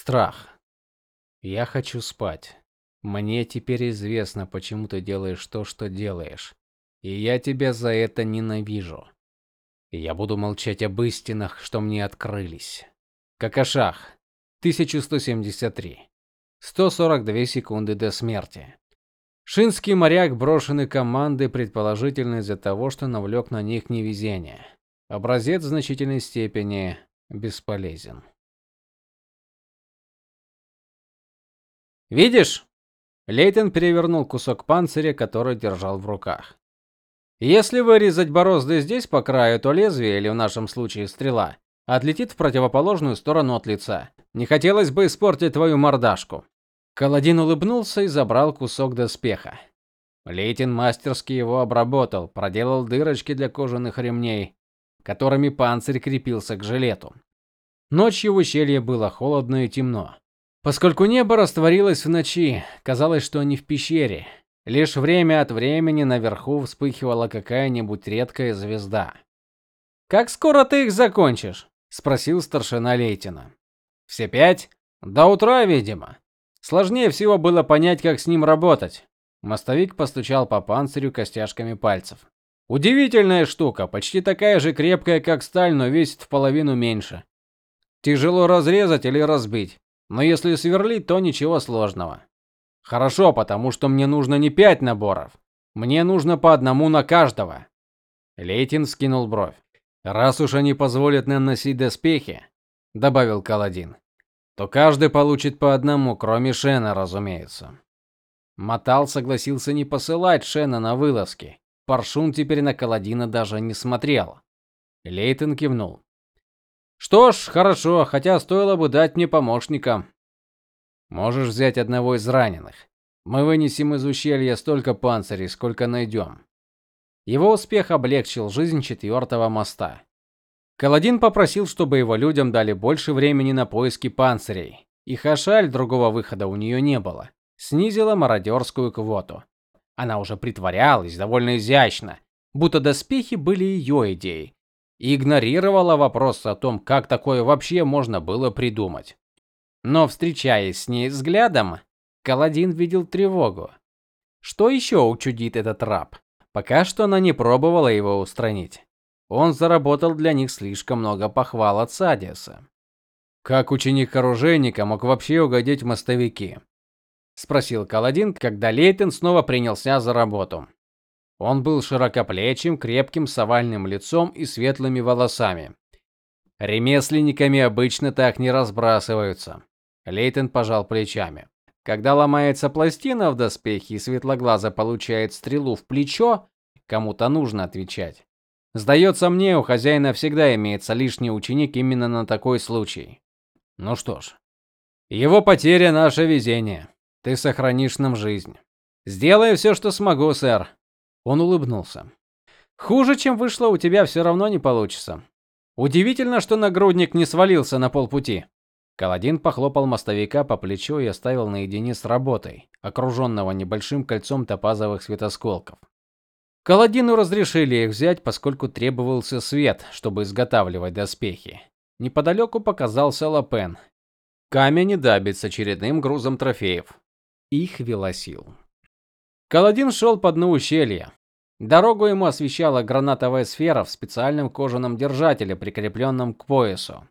Страх. Я хочу спать. Мне теперь известно, почему ты делаешь то, что делаешь. И я тебя за это ненавижу. Я буду молчать об истинах, что мне открылись. Какашах. 1173. 142 секунды до смерти. Шинский моряк брошенный командой предположительно из-за того, что навлек на них невезение. Образец в значительной степени бесполезен. Видишь? Лейтен перевернул кусок панциря, который держал в руках. Если вырезать борозды здесь по краю, то лезвие или в нашем случае стрела отлетит в противоположную сторону от лица. Не хотелось бы испортить твою мордашку. Каладин улыбнулся и забрал кусок доспеха. Лейтен мастерски его обработал, проделал дырочки для кожаных ремней, которыми панцирь крепился к жилету. Ночью в ущелье было холодно и темно. Поскольку небо растворилось в ночи, казалось, что они в пещере. Лишь время от времени наверху вспыхивала какая-нибудь редкая звезда. Как скоро ты их закончишь? спросил старшина Лейтина. Все пять? До утра, видимо. Сложнее всего было понять, как с ним работать. Мостовик постучал по панцирю костяшками пальцев. Удивительная штука, почти такая же крепкая, как сталь, но весит в половину меньше. Тяжело разрезать или разбить. Но если сверлить, то ничего сложного. Хорошо, потому что мне нужно не пять наборов. Мне нужно по одному на каждого. Лейтин скинул бровь. Раз уж они позволят нам носить доспехи, добавил Каладин, то каждый получит по одному, кроме Шена, разумеется. Матал согласился не посылать Шена на вылазки. Паршун теперь на Каладина даже не смотрел. Лейтен кивнул. Что ж, хорошо, хотя стоило бы дать мне помощника. Можешь взять одного из раненых. Мы вынесем из ущелья столько панцирей, сколько найдем». Его успех облегчил жизнь четвертого моста. Каладин попросил, чтобы его людям дали больше времени на поиски панцирей. И Хашаль другого выхода у нее не было. Снизила мародерскую квоту. Она уже притворялась довольно изящно, будто доспехи были ее идеей, и игнорировала вопрос о том, как такое вообще можно было придумать. Но встречаясь с ней взглядом, Каладин видел тревогу. Что еще учудит этот раб? Пока что она не пробовала его устранить. Он заработал для них слишком много похвал от Садиса. Как ученик оружейника мог вообще угодить в мостовики? спросил Каладин, когда Лейтен снова принялся за работу. Он был широкоплечим, крепким, с овальным лицом и светлыми волосами. Ремесленниками обычно так не разбрасываются. Лейтен пожал плечами. Когда ломается пластина в доспехе и светлоглаза получает стрелу в плечо, кому-то нужно отвечать. Сдается мне, у хозяина всегда имеется лишний ученик именно на такой случай. Ну что ж, его потеря наше везение. Ты сохранишь нам жизнь. Сделаю все, что смогу, сэр. Он улыбнулся. Хуже, чем вышло, у тебя все равно не получится. Удивительно, что нагрудник не свалился на полпути. Каладин похлопал мостовика по плечу и оставил наедине с работой, окруженного небольшим кольцом топазовых светосколков. Каладину разрешили их взять, поскольку требовался свет, чтобы изготавливать доспехи. Неподалеку показался Лапен. Камень и Дабит с очередным грузом трофеев. Их велосил. Каладин шел по дну ущелья. Дорогу ему освещала гранатовая сфера в специальном кожаном держателе, прикрепленном к поясу.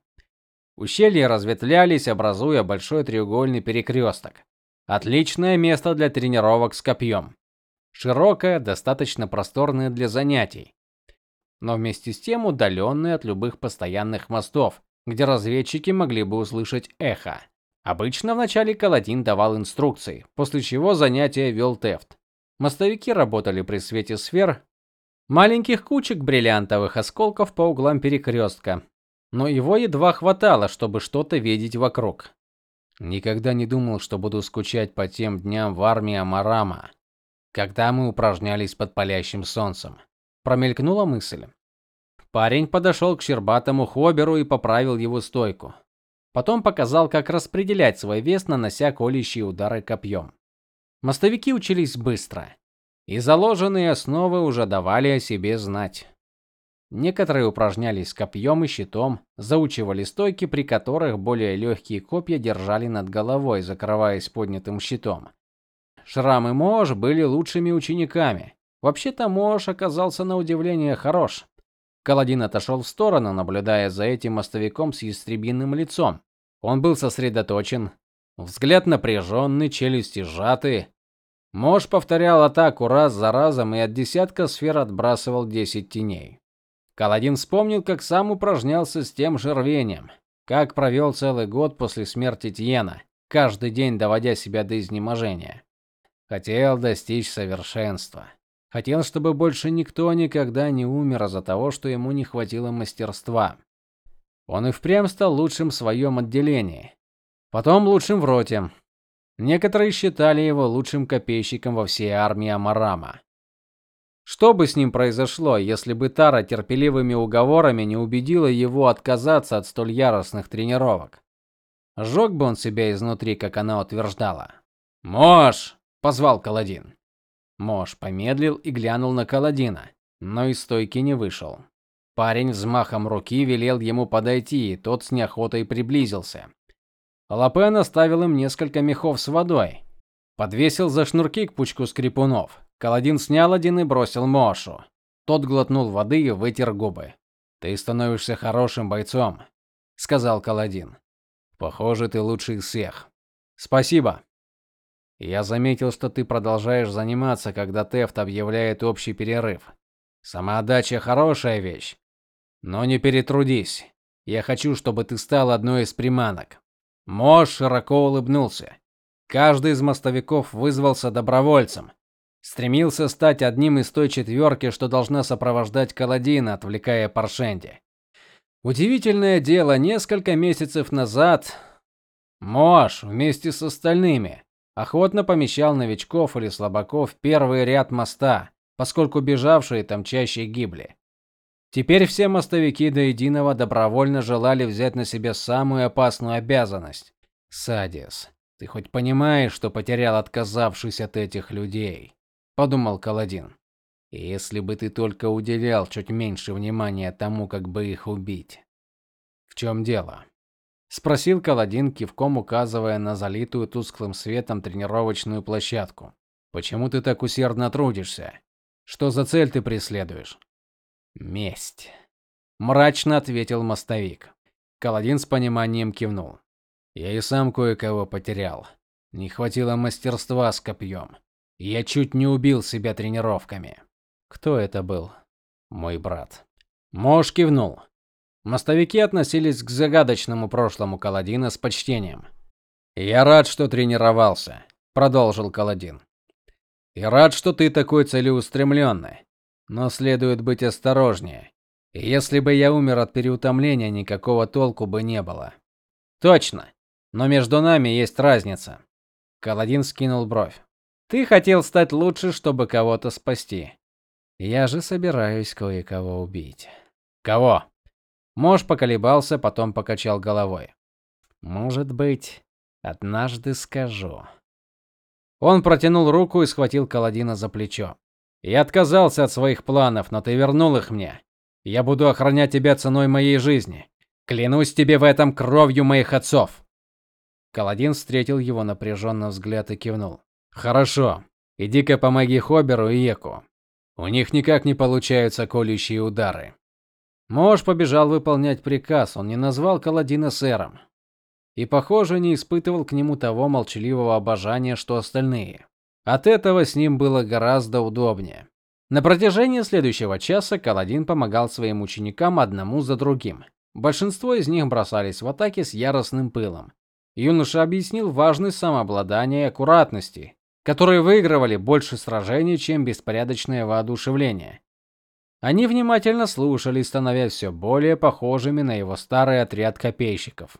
Ущелья разветвлялись, образуя большой треугольный перекресток. Отличное место для тренировок с копьем. Широкое, достаточно просторное для занятий, но вместе с тем удаленное от любых постоянных мостов, где разведчики могли бы услышать эхо. Обычно вначале Каладин давал инструкции, после чего занятия вел Тефт. Мостовики работали при свете сфер, маленьких кучек бриллиантовых осколков по углам перекрестка, но его едва хватало, чтобы что-то видеть вокруг. Никогда не думал, что буду скучать по тем дням в армии Амарама, когда мы упражнялись под палящим солнцем. Промелькнула мысль. Парень подошел к щербатому хоберу и поправил его стойку. Потом показал, как распределять свой вес, нанося колющие удары копьем. Мостовики учились быстро, и заложенные основы уже давали о себе знать. Некоторые упражнялись копьем и щитом, заучивали стойки, при которых более легкие копья держали над головой, закрываясь поднятым щитом. Шрам и Мож были лучшими учениками. Вообще-то Мож оказался на удивление хорош. Каладин отошел в сторону, наблюдая за этим мостовиком с ястребиным лицом. Он был сосредоточен, взгляд напряженный, челюсти сжаты. Мож повторял атаку раз за разом и от десятка сфер отбрасывал 10 теней. Каладин вспомнил, как сам упражнялся с тем же рвением, как провел целый год после смерти Тиена, каждый день доводя себя до изнеможения. Хотел достичь совершенства. Хотел, чтобы больше никто никогда не умер из-за того, что ему не хватило мастерства. Он и впрямь стал лучшим в своем отделении, потом лучшим в роте. Некоторые считали его лучшим копейщиком во всей армии Амарама. Что бы с ним произошло, если бы Тара терпеливыми уговорами не убедила его отказаться от столь яростных тренировок? Сжег бы он себя изнутри, как она утверждала. "Мош!" позвал Каладин. Мош помедлил и глянул на Каладина, но из стойки не вышел. Парень взмахом руки велел ему подойти, и тот с неохотой приблизился. Лапен оставил им несколько мехов с водой, подвесил за шнурки к пучку скрипунов. Каладин снял один и бросил Мошу. Тот глотнул воды и вытер губы. Ты становишься хорошим бойцом, сказал Каладин. Похоже, ты лучший из всех. Спасибо. Я заметил, что ты продолжаешь заниматься, когда Тефт объявляет общий перерыв. Самоотдача хорошая вещь. Но не перетрудись. Я хочу, чтобы ты стал одной из приманок. Мош широко улыбнулся. Каждый из мостовиков вызвался добровольцем, стремился стать одним из той четверки, что должна сопровождать Каладина, отвлекая Паршенди. Удивительное дело, несколько месяцев назад Мош вместе с остальными охотно помещал новичков или слабаков в первый ряд моста, поскольку бежавшие там чаще гибли. Теперь все мостовики до единого добровольно желали взять на себя самую опасную обязанность. Садис, ты хоть понимаешь, что потерял, отказавшись от этих людей? подумал Каладин. Если бы ты только уделял чуть меньше внимания тому, как бы их убить. В чем дело? спросил Каладин, кивком указывая на залитую тусклым светом тренировочную площадку. Почему ты так усердно трудишься? Что за цель ты преследуешь? Месть, мрачно ответил мостовик. Каладин с пониманием кивнул. Я и сам кое-кого потерял. Не хватило мастерства с копьем. Я чуть не убил себя тренировками. Кто это был? Мой брат. Мош кивнул. Мостовики относились к загадочному прошлому Каладина с почтением. Я рад, что тренировался, продолжил Каладин. И рад, что ты такой целеустремленный. Но следует быть осторожнее. Если бы я умер от переутомления, никакого толку бы не было. Точно. Но между нами есть разница. Каладин скинул бровь. Ты хотел стать лучше, чтобы кого-то спасти. Я же собираюсь кое-кого убить. Кого? Мож поколебался, потом покачал головой. Может быть, однажды скажу. Он протянул руку и схватил Каладина за плечо. Я отказался от своих планов, но ты вернул их мне. Я буду охранять тебя ценой моей жизни. Клянусь тебе в этом кровью моих отцов. Каладин встретил его напряженный взгляд и кивнул. Хорошо. Иди-ка помоги Хоберу и Еку. У них никак не получаются колющие удары. Мож побежал выполнять приказ. Он не назвал Каладина сэром и, похоже, не испытывал к нему того молчаливого обожания, что остальные. От этого с ним было гораздо удобнее. На протяжении следующего часа Каладин помогал своим ученикам одному за другим. Большинство из них бросались в атаки с яростным пылом. Юноша объяснил важность самообладания и аккуратности, которые выигрывали больше сражений, чем беспорядочное воодушевление. Они внимательно слушали, становясь все более похожими на его старый отряд копейщиков.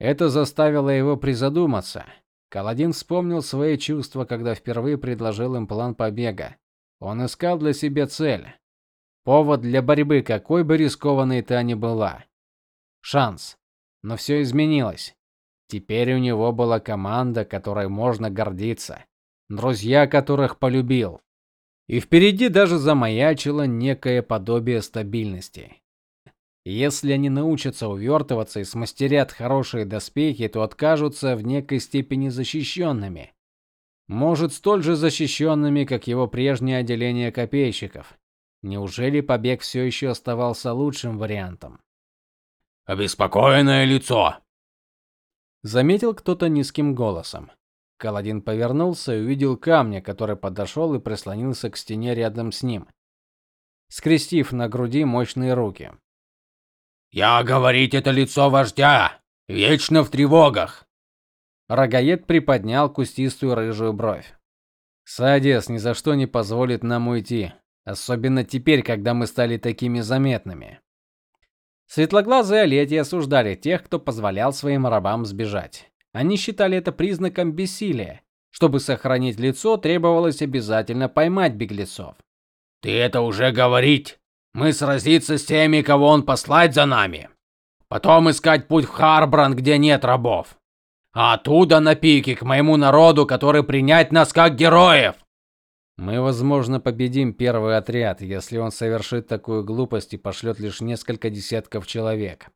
Это заставило его призадуматься. Каладин вспомнил свои чувства, когда впервые предложил им план побега. Он искал для себя цель, повод для борьбы, какой бы рискованной та ни была. Шанс. Но все изменилось. Теперь у него была команда, которой можно гордиться друзья которых полюбил. И впереди даже замаячило некое подобие стабильности. Если они научатся увертываться и смастерят хорошие доспехи, то откажутся в некой степени защищенными. Может, столь же защищенными, как его прежнее отделение копейщиков. Неужели побег все еще оставался лучшим вариантом? Обеспокоенное лицо, заметил кто-то низким голосом. Каладин повернулся и увидел камня, который подошел и прислонился к стене рядом с ним, скрестив на груди мощные руки. Я говорить это лицо вождя, вечно в тревогах. Рогаед приподнял кустистую рыжую бровь. Садис ни за что не позволит нам уйти, особенно теперь, когда мы стали такими заметными. Светлоглазые Олети осуждали тех, кто позволял своим рабам сбежать. Они считали это признаком бессилия. Чтобы сохранить лицо, требовалось обязательно поймать беглецов. Ты это уже говорить. Мы сразиться с теми, кого он послать за нами. Потом искать путь в Харбран, где нет рабов. А оттуда на пике к моему народу, который принять нас как героев. Мы, возможно, победим первый отряд, если он совершит такую глупость и пошлет лишь несколько десятков человек.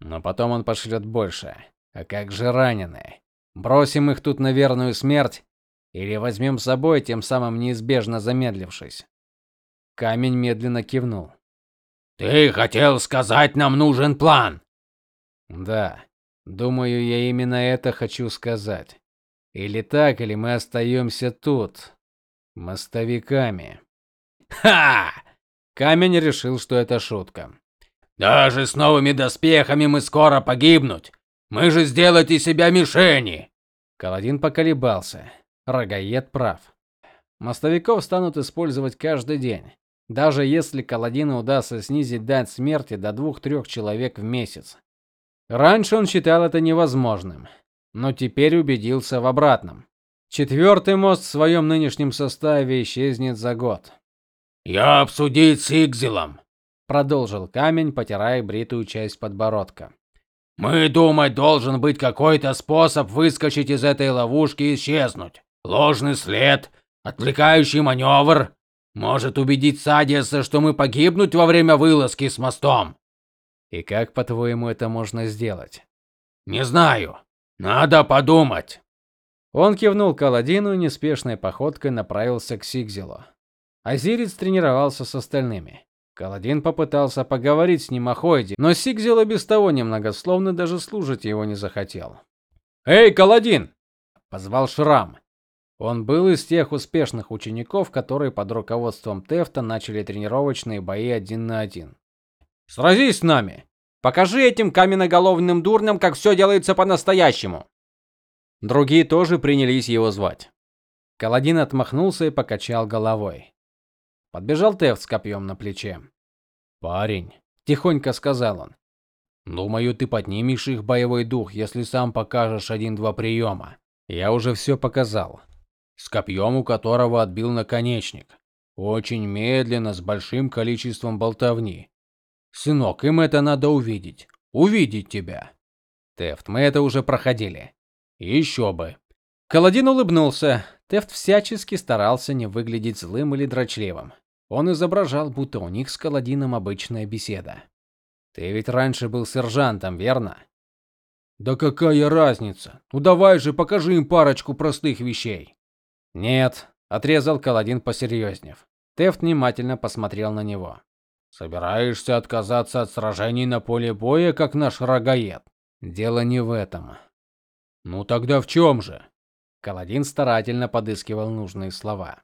Но потом он пошлет больше. А как же раненые? Бросим их тут на верную смерть или возьмем с собой, тем самым неизбежно замедлившись? Камень медленно кивнул. Ты хотел сказать, нам нужен план. Да. Думаю, я именно это хочу сказать. Или так, или мы остаемся тут мостовиками. Ха! Камень решил, что это шутка. Даже с новыми доспехами мы скоро погибнуть. Мы же сделать из себя мишени. Каладин поколебался. Рогаед прав. Мостовиков станут использовать каждый день. Даже если Каладину удастся снизить дать смерти до двух-трех человек в месяц. Раньше он считал это невозможным, но теперь убедился в обратном. Четвертый мост в своем нынешнем составе исчезнет за год. Я обсудить с Игзелом, продолжил Камень, потирая бритую часть подбородка. Мы думать должен быть какой-то способ выскочить из этой ловушки и исчезнуть. Ложный след, отвлекающий маневр, может убедить Садиса, что мы погибнуть во время вылазки с мостом. И как, по-твоему, это можно сделать? Не знаю. Надо подумать. Он кивнул Каладину и неспешной походкой направился к Сигзелу. Азирец тренировался с остальными. Каладин попытался поговорить с ним о Хойде, но Сигзел и без того немногословно даже слушать его не захотел. "Эй, Каладин!" позвал Шрам. Он был из тех успешных учеников, которые под руководством Тефта начали тренировочные бои один на один. Сразись с нами. Покажи этим каменноголовым дурням, как все делается по-настоящему. Другие тоже принялись его звать. Каладин отмахнулся и покачал головой. Подбежал Тефт с копьем на плече. "Парень", тихонько сказал он. "Думаю, ты поднимешь их боевой дух, если сам покажешь один-два приема. Я уже все показал с копьем, у которого отбил наконечник. Очень медленно, с большим количеством болтовни. Сынок, им это надо увидеть. Увидеть тебя. Тефт, мы это уже проходили. Еще бы. Каладин улыбнулся. Тефт всячески старался не выглядеть злым или дрочливым. Он изображал, будто у них с Каладином обычная беседа. Ты ведь раньше был сержантом, верно? Да какая разница? Ну давай же, покажи им парочку простых вещей. Нет, отрезал Каладин посерьезнев. Тефт внимательно посмотрел на него. Собираешься отказаться от сражений на поле боя, как наш рогаед? Дело не в этом. Ну тогда в чем же? Каладин старательно подыскивал нужные слова.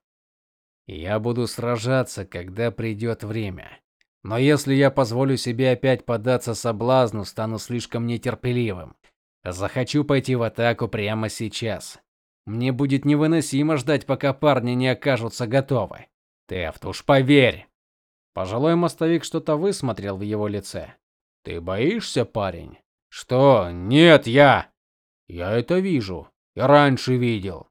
Я буду сражаться, когда придет время. Но если я позволю себе опять поддаться соблазну, стану слишком нетерпеливым. Захочу пойти в атаку прямо сейчас. Мне будет невыносимо ждать, пока парни не окажутся готовы. Тефт, уж поверь. Пожилой мостовик что-то высмотрел в его лице. Ты боишься, парень? Что? Нет, я. Я это вижу. Я раньше видел.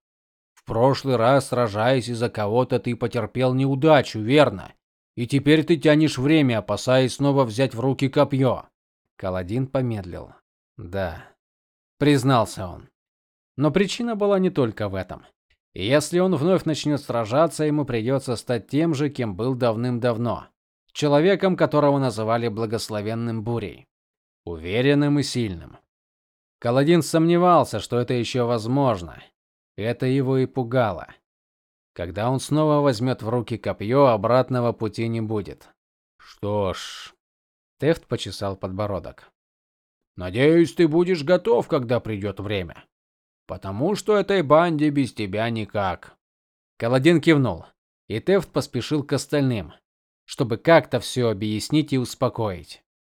В прошлый раз, сражаясь из-за кого-то, ты потерпел неудачу, верно? И теперь ты тянешь время, опасаясь снова взять в руки копье. Каладин помедлил. Да, признался он. Но причина была не только в этом. Если он вновь начнет сражаться, ему придется стать тем же, кем был давным-давно, человеком, которого называли благословенным бурей, уверенным и сильным. Каладин сомневался, что это еще возможно. Это его и пугало. Когда он снова возьмет в руки копье, обратного пути не будет. Что ж, Тефт почесал подбородок. Надеюсь, ты будешь готов, когда придет время. Потому что этой банде без тебя никак. Каладин кивнул, и Тефт поспешил к остальным, чтобы как-то все объяснить и успокоить.